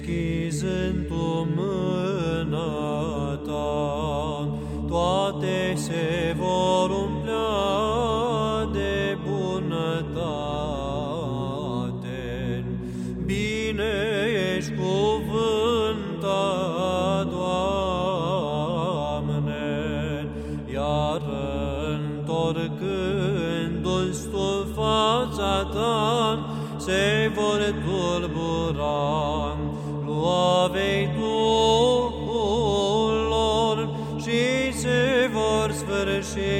deschizând tu mâna ta, toate se vor umplea de bunătate. Bine ești cuvântat, Doamne, iar întorcându-ți tu fața ta, se vor tulbura, lua vei Duhul lor și se vor sfârși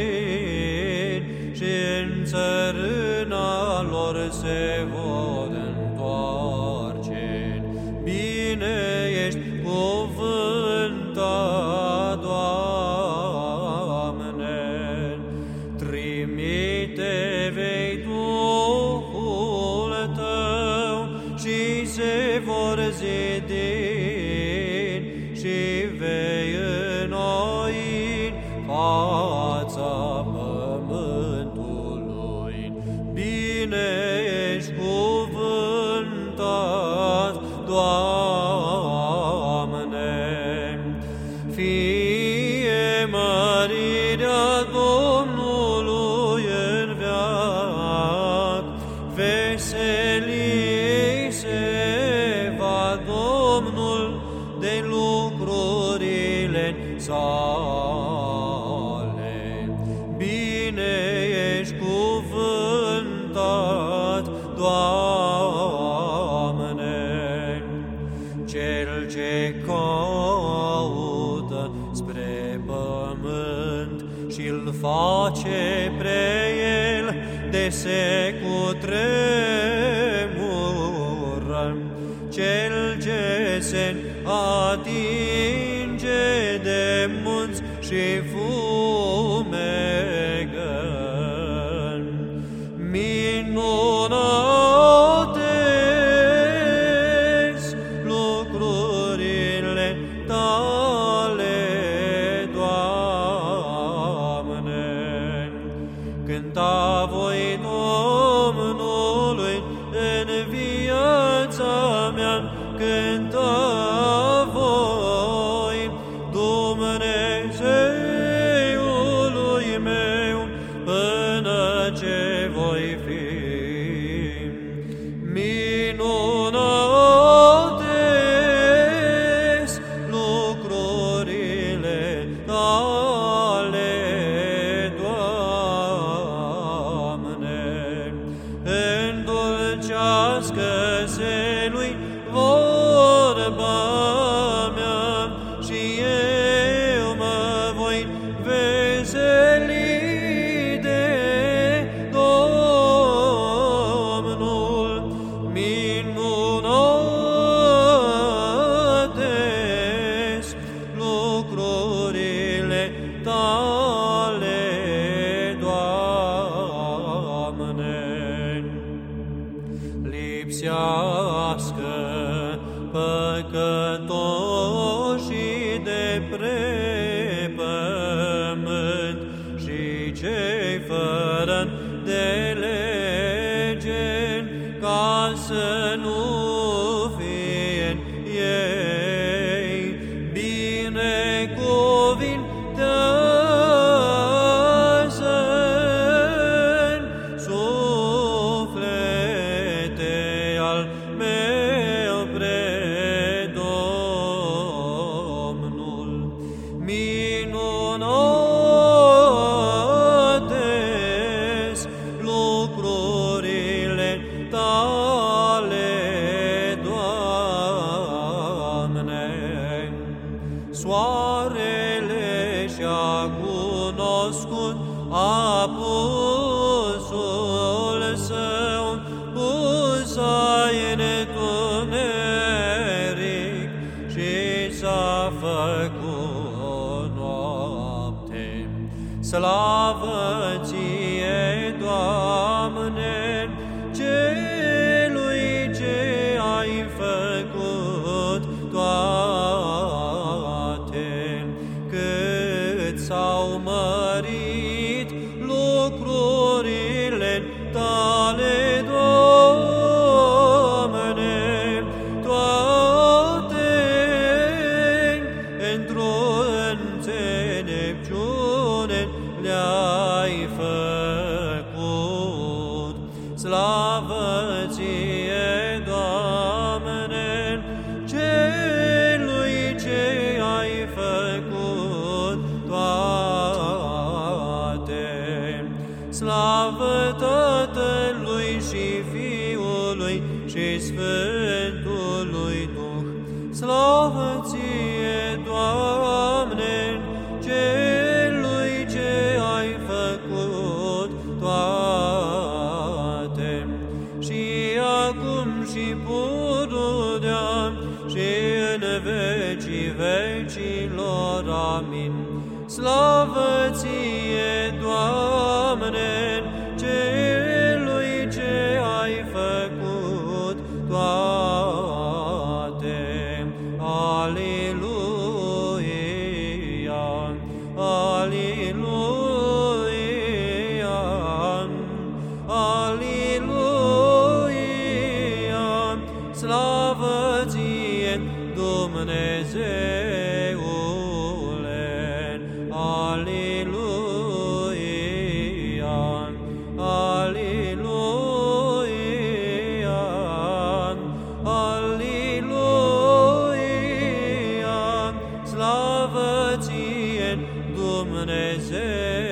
și în țărâna lor se vor fie mărirea Domnului în veac, veselii se va Domnul de lucrurile sale. Bine ești cuvântat, Doamne, cel ce caută și-l face pre el de se cutremură, cel ce se atinge de munți și fumegă. que îndulcească-se lui vorba lipsească păcătoșii de pre pământ și cei fără de lege, ca să nu le-ai făcut. Slavă ție, Doamne, celui ce ai făcut toate. Slavă Tatălui și Fiului și Sfântului, Slavă ție, ție, Dumnezeu.